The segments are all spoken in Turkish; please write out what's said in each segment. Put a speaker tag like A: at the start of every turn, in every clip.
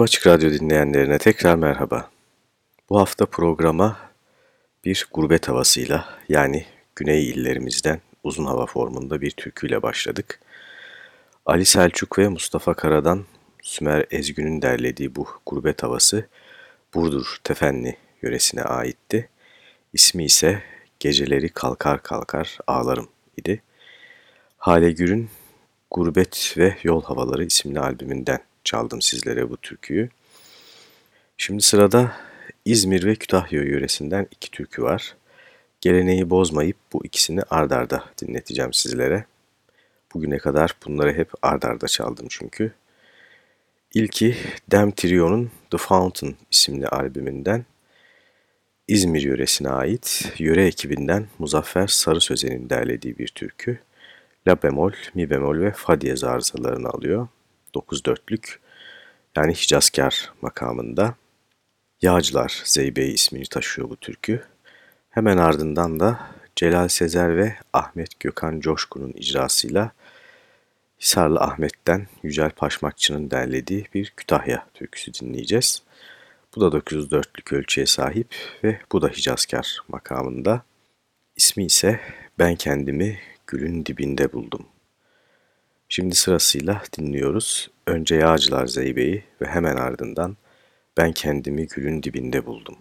A: Tüm Açık Radyo dinleyenlerine tekrar merhaba. Bu hafta programa bir gurbet havasıyla yani güney illerimizden uzun hava formunda bir türküyle başladık. Ali Selçuk ve Mustafa Kara'dan Sümer Ezgün'ün derlediği bu gurbet havası Burdur Tefenli yöresine aitti. İsmi ise Geceleri Kalkar Kalkar Ağlarım idi. Hale Gür'ün Gurbet ve Yol Havaları isimli albümünden çaldım sizlere bu türküyü. Şimdi sırada İzmir ve Kütahya yöresinden iki türkü var. Geleneği bozmayıp bu ikisini ardarda dinleteceğim sizlere. Bugüne kadar bunları hep ardarda çaldım çünkü. İlki Dem Trio'nun The Fountain isimli albümünden İzmir yöresine ait yöre ekibinden Muzaffer Sarı Sözen'in derlediği bir türkü. La bemol, mi bemol ve fa diyez arızalarını alıyor. 9 dörtlük yani Hicazkar makamında. Yağcılar Zeybe'yi ismini taşıyor bu türkü. Hemen ardından da Celal Sezer ve Ahmet Gökhan Coşkun'un icrasıyla Hisarlı Ahmet'ten Yücel Paşmakçı'nın derlediği bir Kütahya türküsü dinleyeceğiz. Bu da 904'lük ölçüye sahip ve bu da Hicazkar makamında. İsmi ise Ben Kendimi Gülün Dibinde Buldum. Şimdi sırasıyla dinliyoruz. Önce Yağcılar Zeybe'yi ve hemen ardından Ben Kendimi Gülün Dibinde Buldum.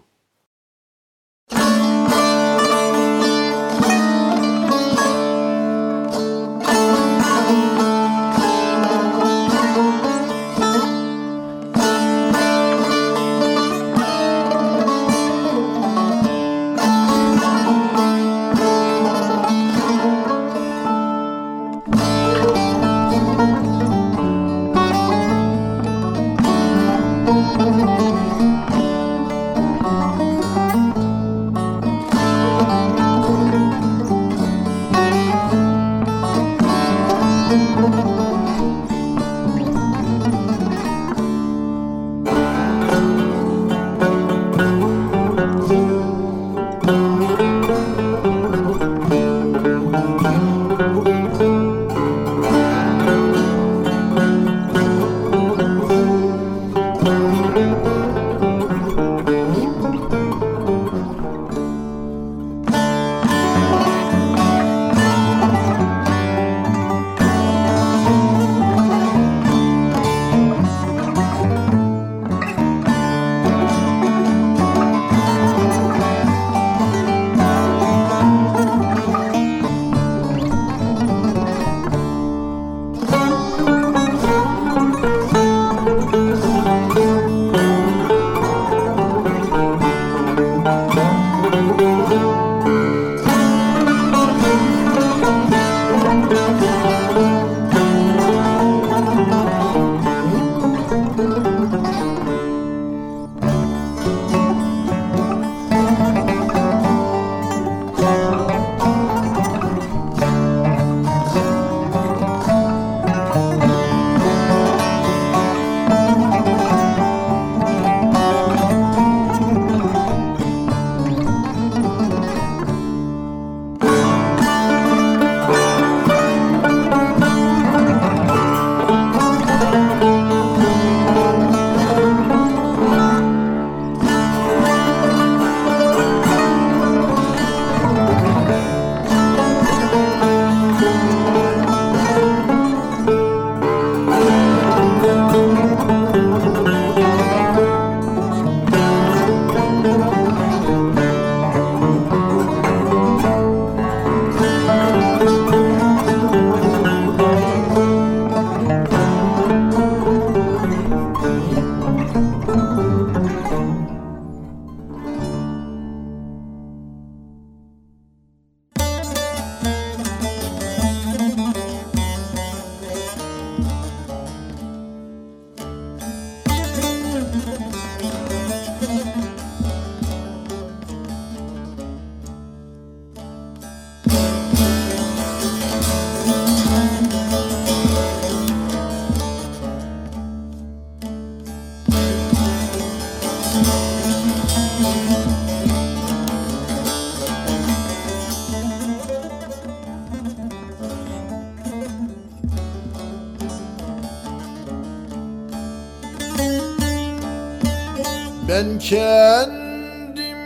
B: Ben kendimi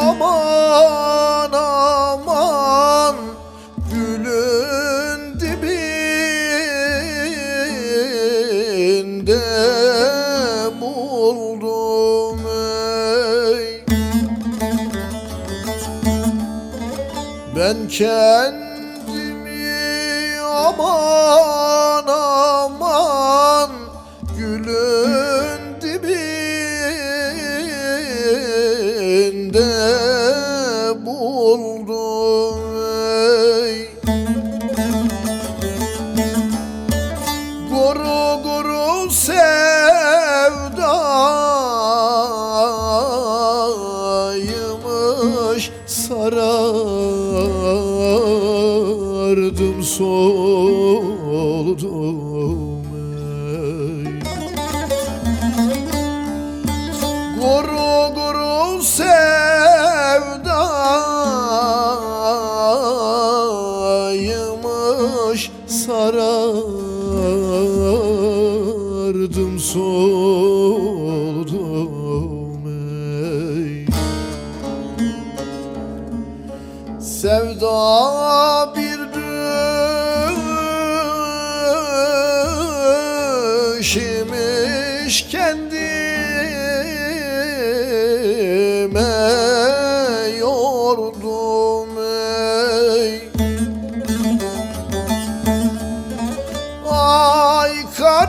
B: aman aman Gülün dibinde buldum ey. Ben kendimi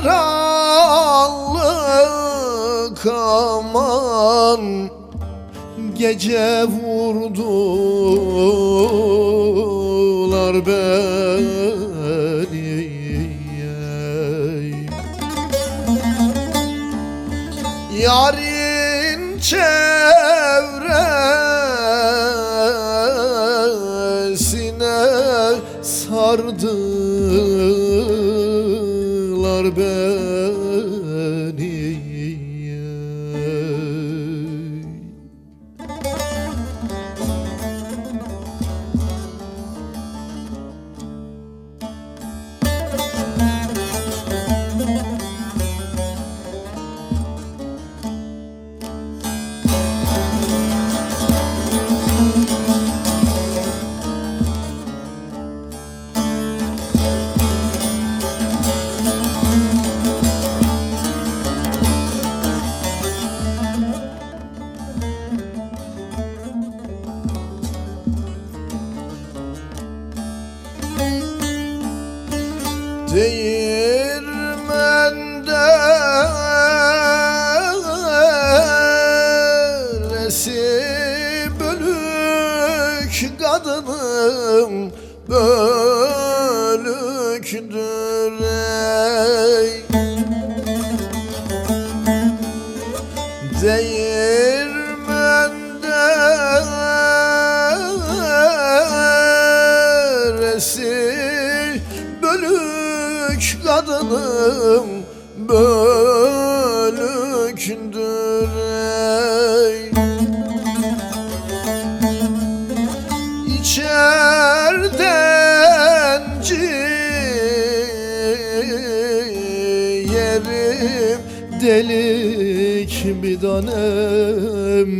B: karanlık aman Gece vurdular beni Yarın çevresine sardılar bölük kadınım bölüktür ey. İçerden ciğerim delik bir tanem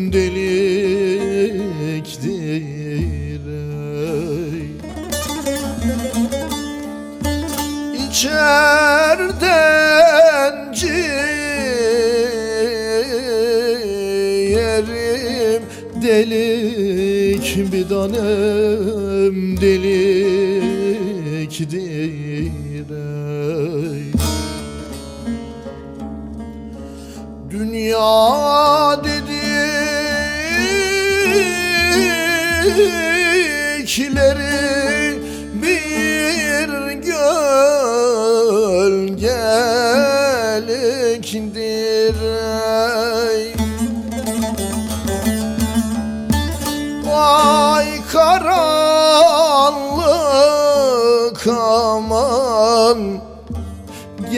B: İçerden ciğerim? Delik bir tanem deliktir ey. Dünya dedikleri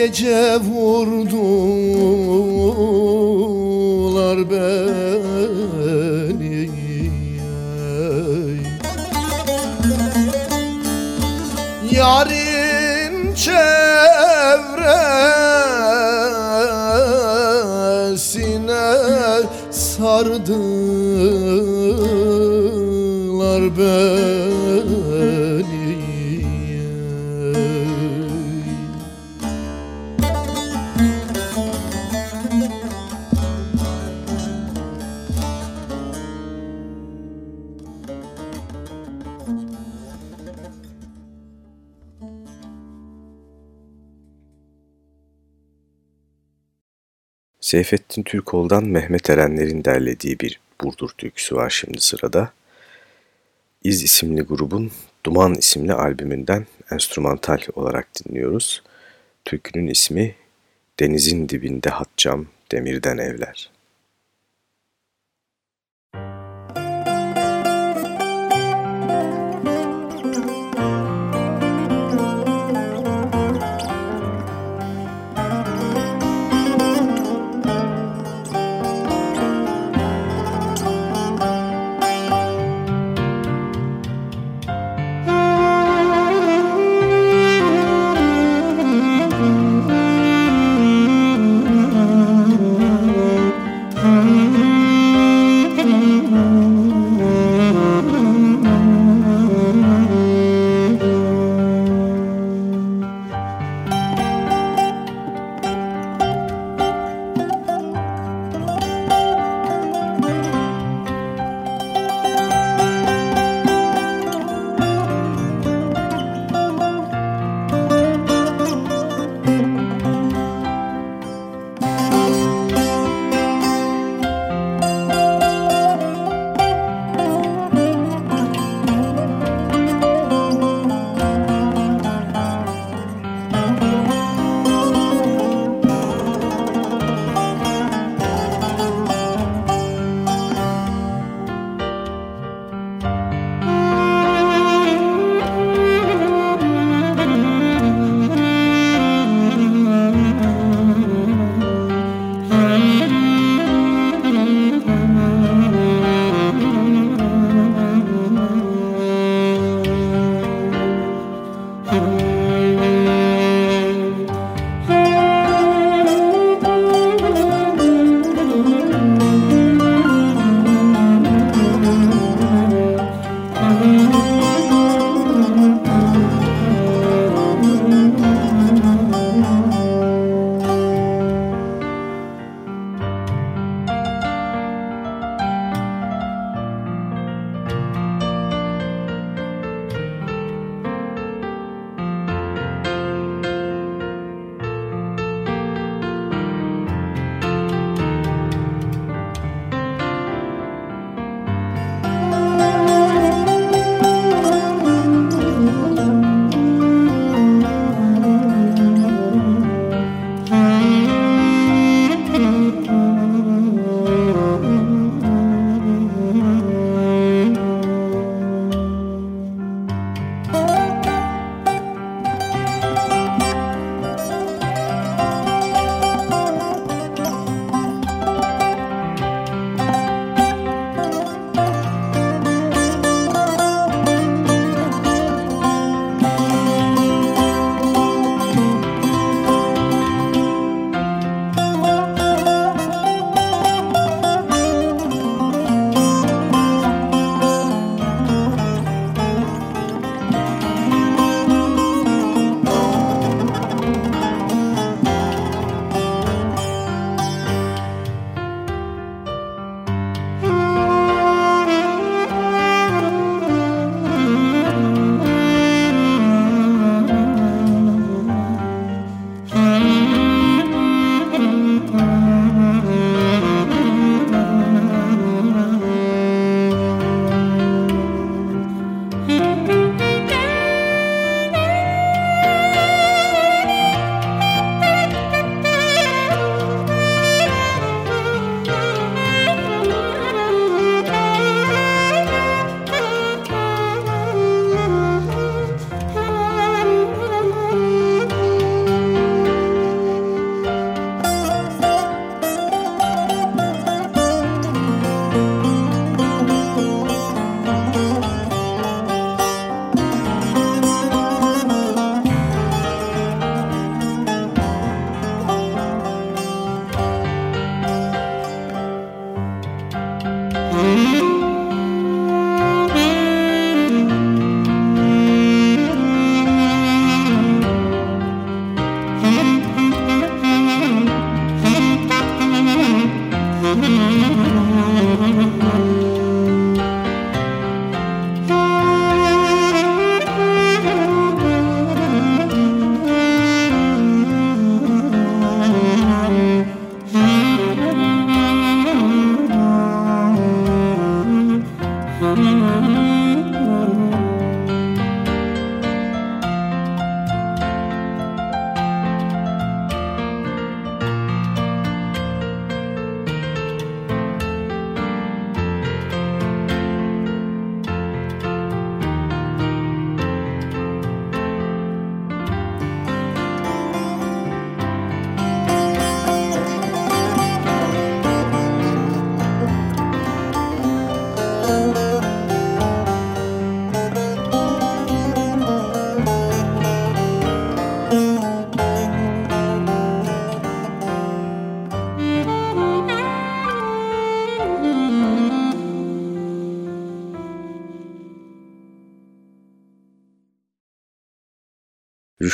B: Gece vurdular beni. Yarın çevresine sardılar beni
A: Seyfettin Türkol'dan Mehmet Erenler'in derlediği bir Burdur türküsü var şimdi sırada. İz isimli grubun Duman isimli albümünden enstrümantal olarak dinliyoruz. Türkünün ismi Denizin dibinde hatcam demirden evler.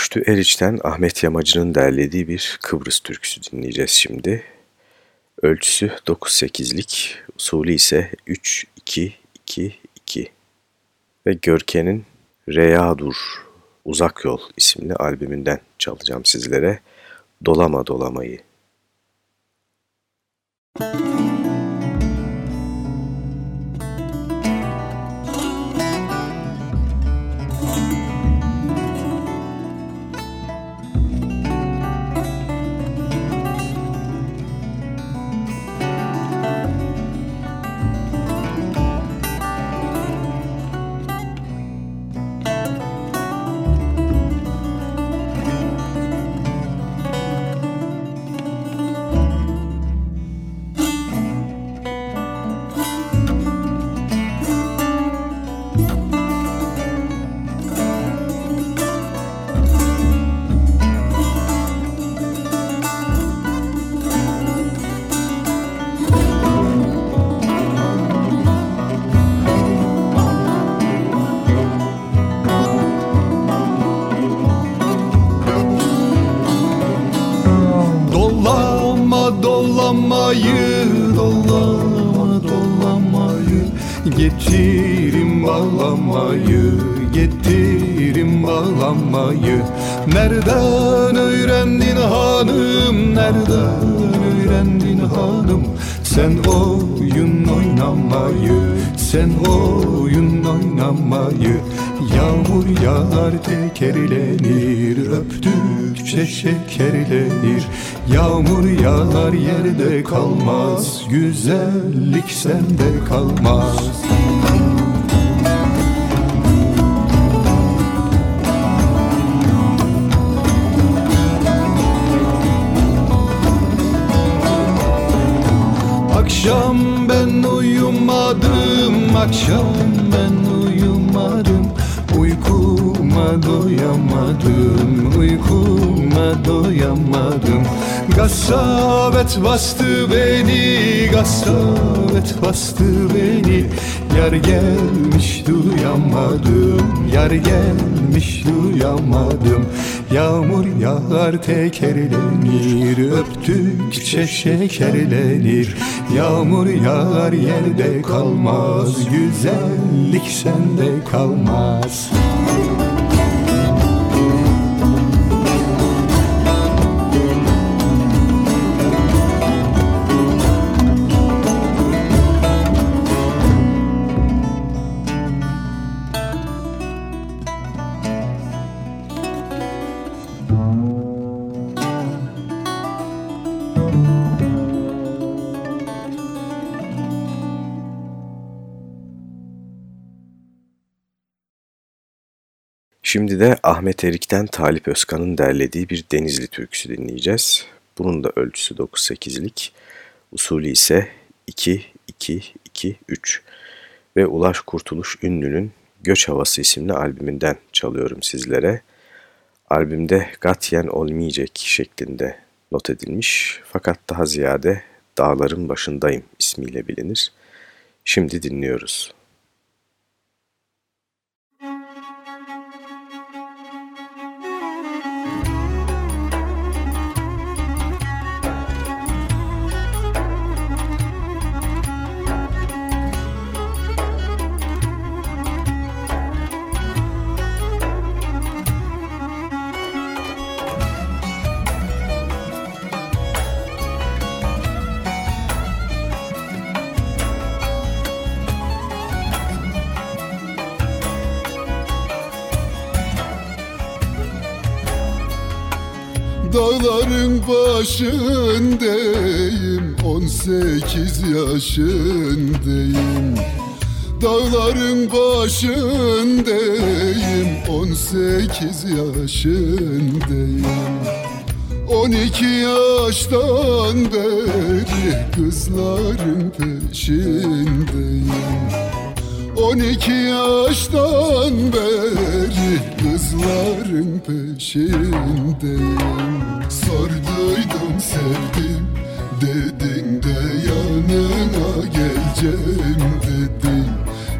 A: Rüştü Eriç'ten Ahmet Yamacı'nın derlediği bir Kıbrıs türküsü dinleyeceğiz şimdi. Ölçüsü 9-8'lik, usulü ise 3-2-2-2 ve Görken'in Reyadur Uzak Yol isimli albümünden çalacağım sizlere Dolama Dolamayı. Müzik
C: şekerlenir. Yağmur yağar yerde kalmaz. Güzellik sende kalmaz Gasabet bastı beni. Yar gelmiş duyamadım. Yar gelmiş duyamadım. Yağmur yağar tekerlenir. Öptükçe şekerlenir. Yağmur yağar yerde kalmaz. Güzellik sende kalmaz
A: Şimdi de Ahmet Erik'ten Talip Özkan'ın derlediği bir Denizli türküsü dinleyeceğiz. Bunun da ölçüsü 9-8'lik, usulü ise 2-2-2-3 ve Ulaş Kurtuluş Ünlü'nün Göç Havası isimli albümünden çalıyorum sizlere. Albümde Gatyen olmayacak şeklinde not edilmiş fakat daha ziyade Dağların Başındayım ismiyle bilinir. Şimdi dinliyoruz.
D: Dağların başındayım On sekiz yaşındayım. Dağların başındayım On sekiz yaşındayım. On iki yaştan beri kızların peşindeyim. On iki yaştan beri kızların peşindeyim Sorduydum sevdim dedin de yanına geleceğim dedin.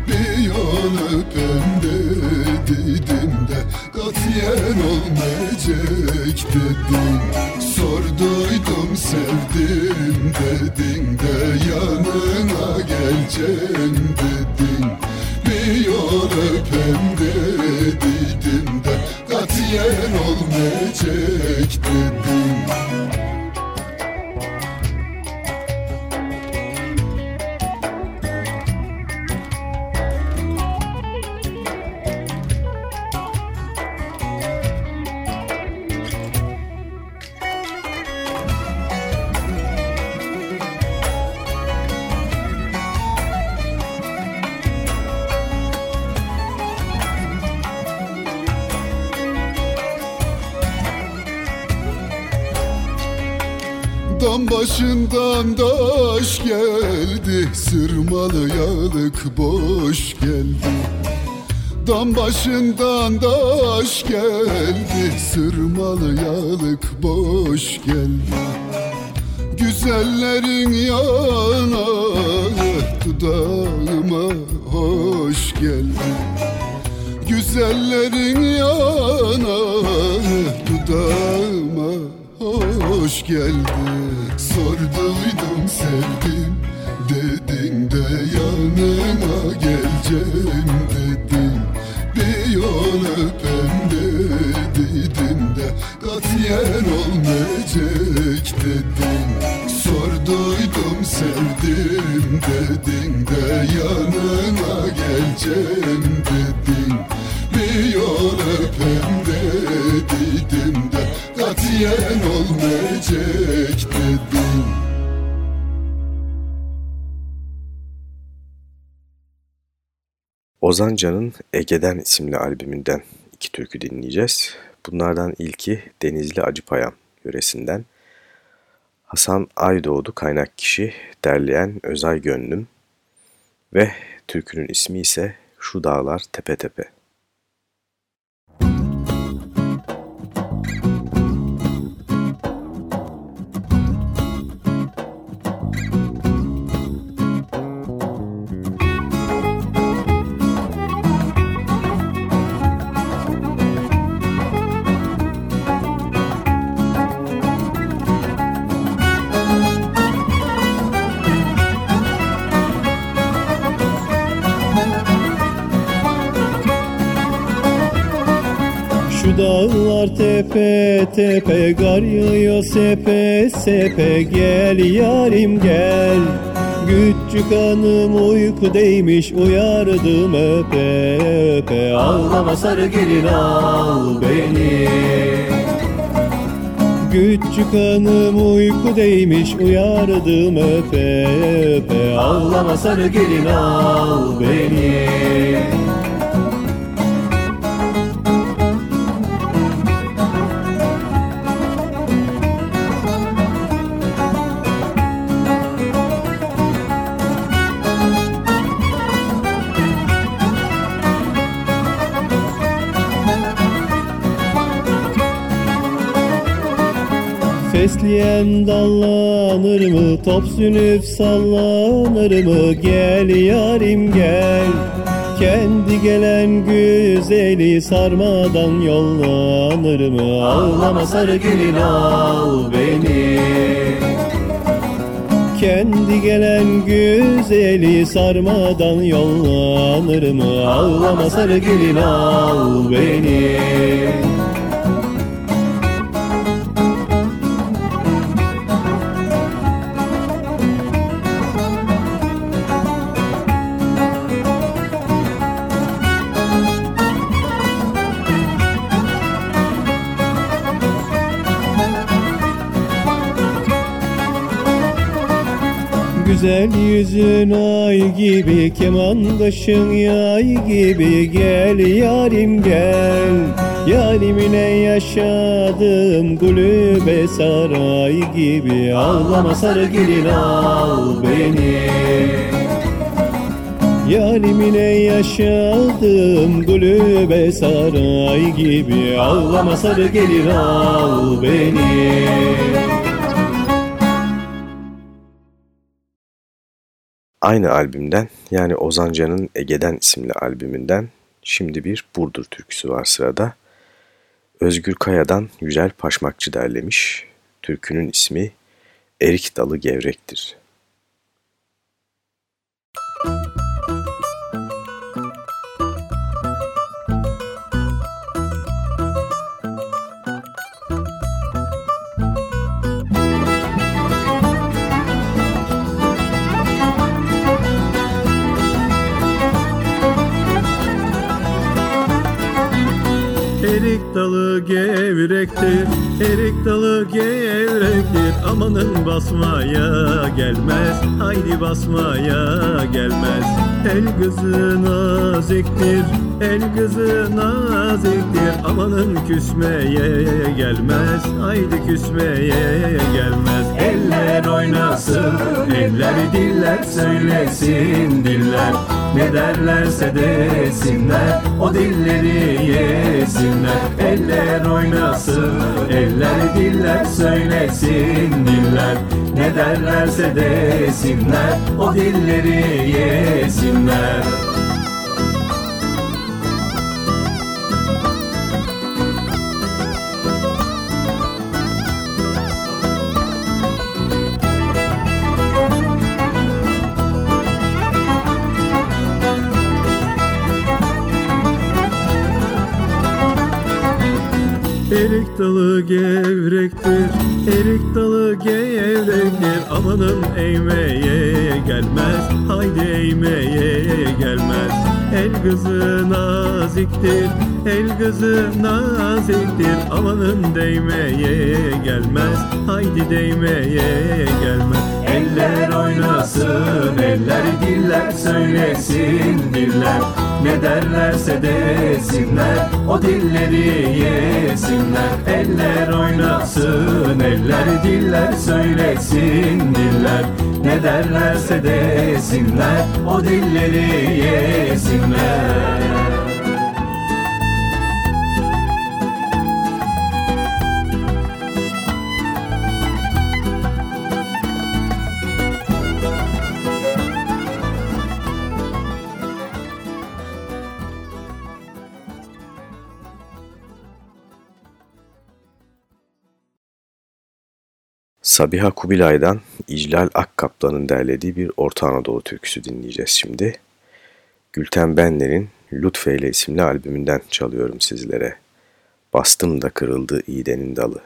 D: Bir yol öpem dedim de Katiyen olmayacak dedin. Sorduydum sevdim dedin de Yanına geleceğim dedin. Bir yol öpem dediydim de Katiyen olmayacak dedin başından daş geldi Sırmalı yalık boş geldi. Dam başından daş geldi Sırmalı yalık boş geldi. Güzellerin yana Dudağıma hoş geldi. Güzellerin yana Dudağıma hoş geldin geleceğim dedin Bir yol öpem dedin de katiyen olmayacak dedin. Sorduydum sevdim dedin de yanına geleceğim dedin. Bir yol öpem dedin de katiyen olmayacak
A: Ozan Can'ın Ege'den isimli albümünden iki türkü dinleyeceğiz. Bunlardan ilki Denizli Acıpayam yöresinden. Hasan Aydoğdu kaynak kişi, derleyen Özay Gönlüm ve türkünün ismi ise Şu Dağlar Tepe Tepe.
E: Tepe gar yağıyor sepe sepe. Gel yarim gel. Küçük hanım uyku değmiş uyardım öpe öpe. Ağlama sarı gelin al beni. Küçük hanım uyku değmiş uyardım öpe öpe. Ağlama sarı gelin al beni Fesleyen dallanır mı? Top sünüp sallanır mı? Gel yarim gel. Kendi gelen güzeli sarmadan yollanır mı? Ağlama sarı gelin al beni. Kendi gelen güzeli sarmadan yollanır mı? Ağlama sarı gelin al beni Güzel yüzün ay gibi Keman kaşın yay gibi. Gel yarim gel. Yarimine yaşadım Kulübe saray gibi. Ağlama sarı gelin al beni. Yarimine yaşadım Kulübe saray gibi. Ağlama sarı gelin al beni
A: Aynı albümden yani Ozan Can'ın Ege'den isimli albümünden şimdi bir Burdur türküsü var sırada. Özgür Kaya'dan Yücel Paşmakçı derlemiş. Türkünün ismi Erik Dalı Gevrek'tir.
E: Erik gevrektir, erik dalı gevrektir. Amanın basmaya gelmez, haydi basmaya gelmez. El kızı naziktir, el kızı naziktir. Amanın küsmeye gelmez, haydi küsmeye gelmez Eller oynasın, eller diller söylesin diller Ne derlerse desinler, o dilleri yesinler. Eller oynasın, eller diller söylesin diller Ne derlerse desinler, o dilleri yesinler Erik dalı gevrektir, erik dalı gevrektir. Amanın eğmeye gelmez, haydi eğmeye gelmez. El kızı naziktir, el kızı naziktir. Amanın değmeye gelmez, haydi değmeye gelmez. Eller oynasın, eller diller söylesin diller. Ne derlerse desinler, o dilleri yesinler. Eller oynasın, eller diller söylesin diller. Ne derlerse desinler, o dilleri yesinler
A: Sabiha Kubilay'dan İclal Akkaplan'ın derlediği bir Orta Anadolu türküsü dinleyeceğiz şimdi. Gülten Benler'in Lütfeyle isimli albümünden çalıyorum sizlere. Bastım da kırıldı iğdenin dalı.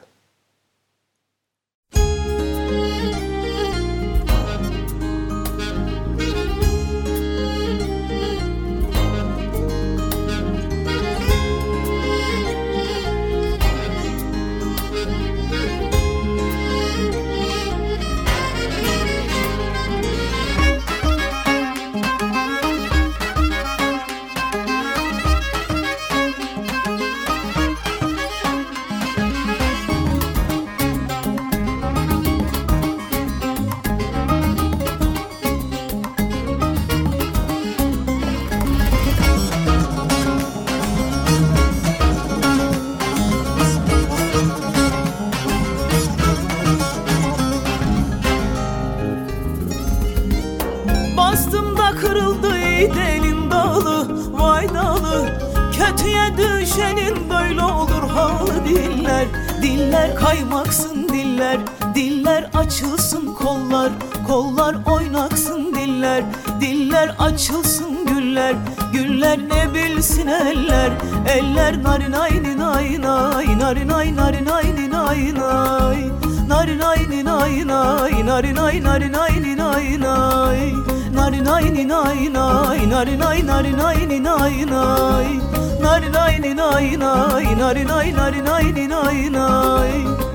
F: Açılsın kollar Kollar oynaksın diller Diller açılsın güller Güller ne bilsin eller Eller narin ayni nay nay Narin ay narin ayni nay nay Narin ayni nay nay Narin ay narin ayni nay nay Narin ayni nay nay Narin ay narin ayni nay nay Narin ayni nay nay Narin ay narin ayni nay nay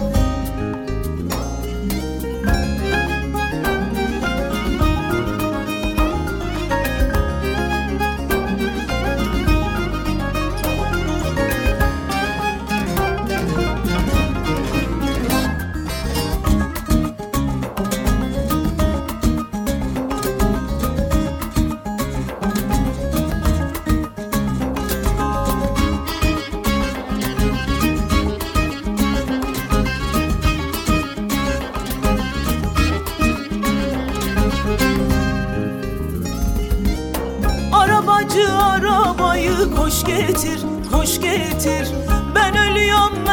F: koş getir, koş getir. Ben ölüyorum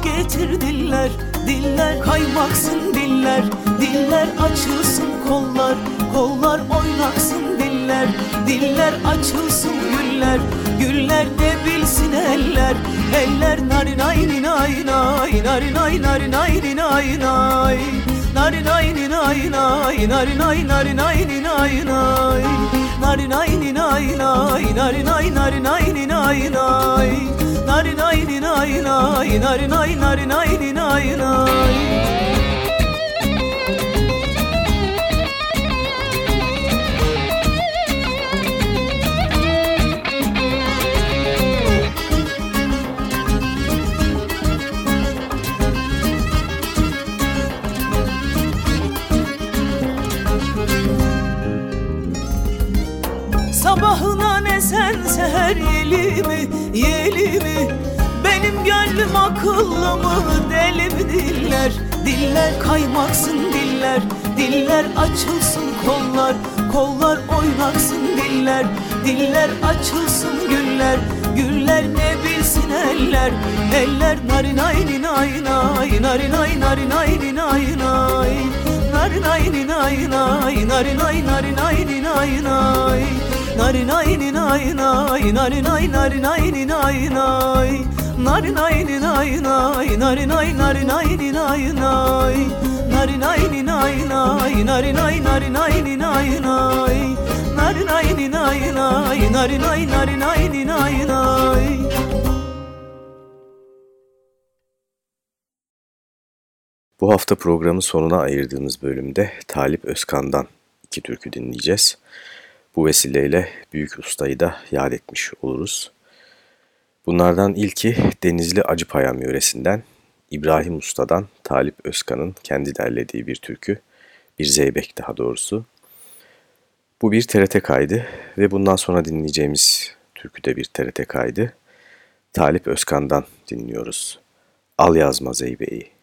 F: getir diller Diller. Kaymaksın diller Diller açılsın kollar Kollar oynaksın diller. Diller açılsın güller Güller de bilsin eller. Eller なりないにないないなりないなりないにないない。なりないにないないなりないなりないにないない。Sen seher yeli mi, yeli mi Benim gönlüm akıllı mı, diller Diller kaymaksın diller, diller açılsın kollar Kollar oynaksın diller, diller açılsın güller Güller ne bilsin eller, eller narinay ninay nay Narinay narinay ninay nay Narinay ninay nay Narinay narinay ninay nay Narinay ninay nay Narinay narinay ninay nay Narinay ninay nay Narinay narinay ninay nay Narinay ninay nay Narinay narinay ninay nay Narinay ninay nay Narinay narinay ninay nay
A: Bu hafta programın sonuna ayırdığımız bölümde Talip Özkan'dan iki türkü dinleyeceğiz. Bu vesileyle büyük ustayı da yad etmiş oluruz. Bunlardan ilki Denizli Acıpayam yöresinden İbrahim Usta'dan Talip Özkan'ın kendi derlediği bir türkü, bir zeybek daha doğrusu. Bu bir TRT kaydı ve bundan sonra dinleyeceğimiz türkü de bir TRT kaydı. Talip Özkan'dan dinliyoruz. Al yazma zeybeği.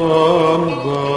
B: Aman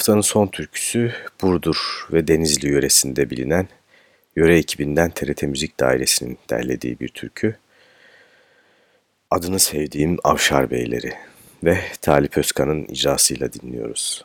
A: haftanın son türküsü Burdur ve Denizli yöresinde bilinen yöre ekibinden TRT Müzik Dairesi'nin derlediği bir türkü. Adını sevdiğim Avşar Beyleri ve Talip Özkan'ın icrasıyla dinliyoruz.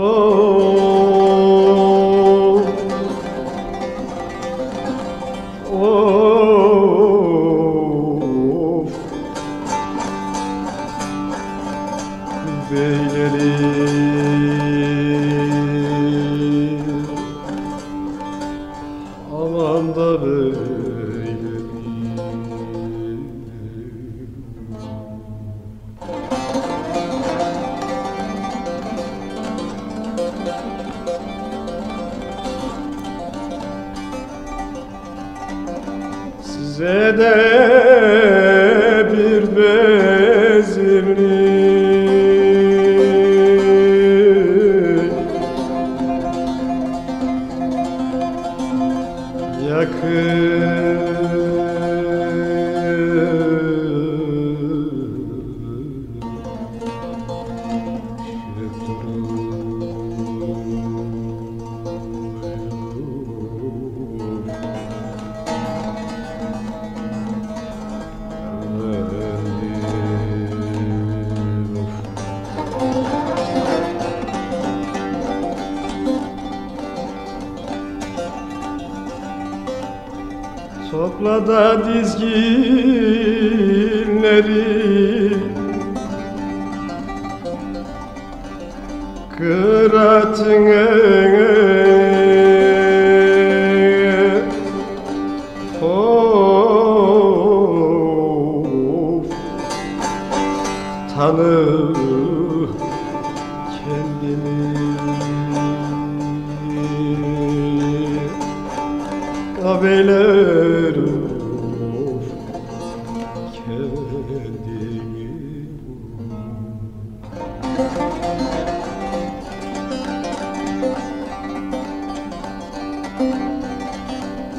G: Oh, kendini Kahveler of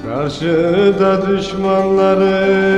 G: Karşıda düşmanların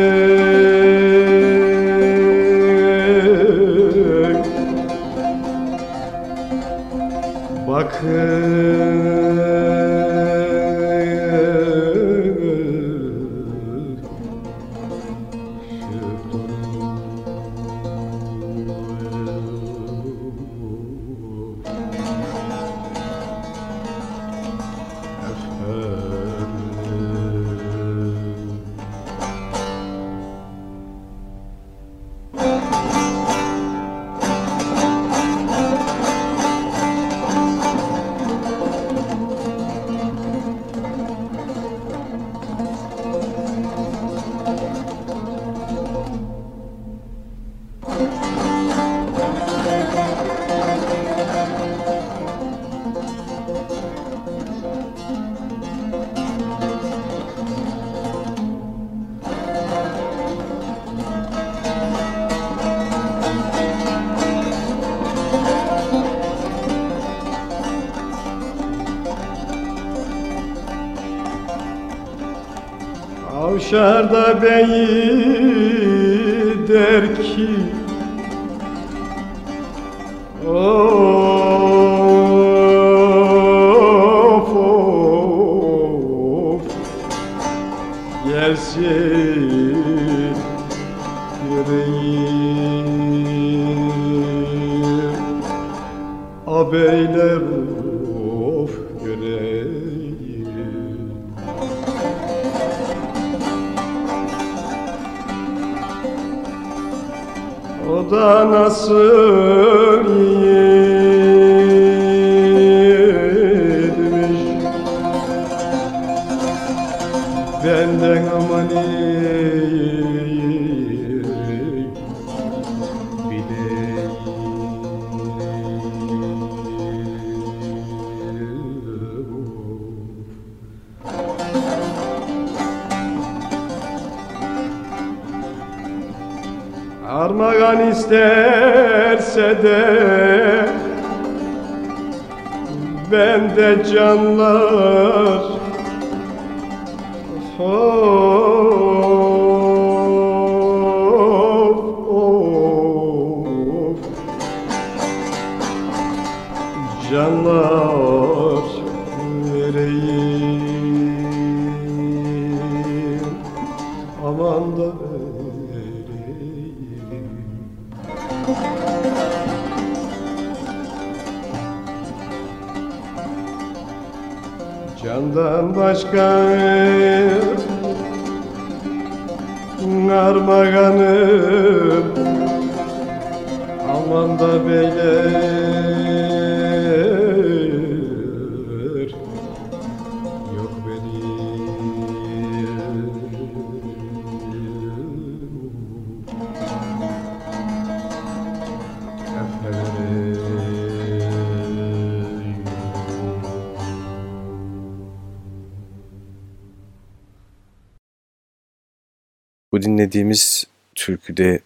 A: dinlediğimiz türküde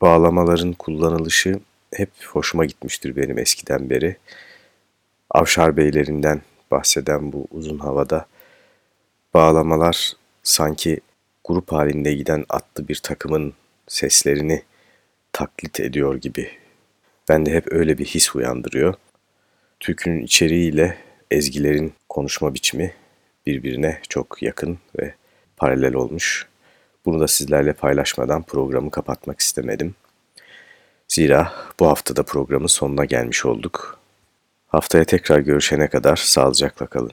A: bağlamaların kullanılışı hep hoşuma gitmiştir benim eskiden beri. Avşar beylerinden bahseden bu uzun havada bağlamalar sanki grup halinde giden atlı bir takımın seslerini taklit ediyor gibi. Bende hep öyle bir his uyandırıyor. Türkünün içeriğiyle ezgilerin konuşma biçimi birbirine çok yakın ve paralel olmuş. Bunu da sizlerle paylaşmadan programı kapatmak istemedim. Zira bu haftada programın sonuna gelmiş olduk. Haftaya tekrar görüşene kadar sağlıcakla kalın.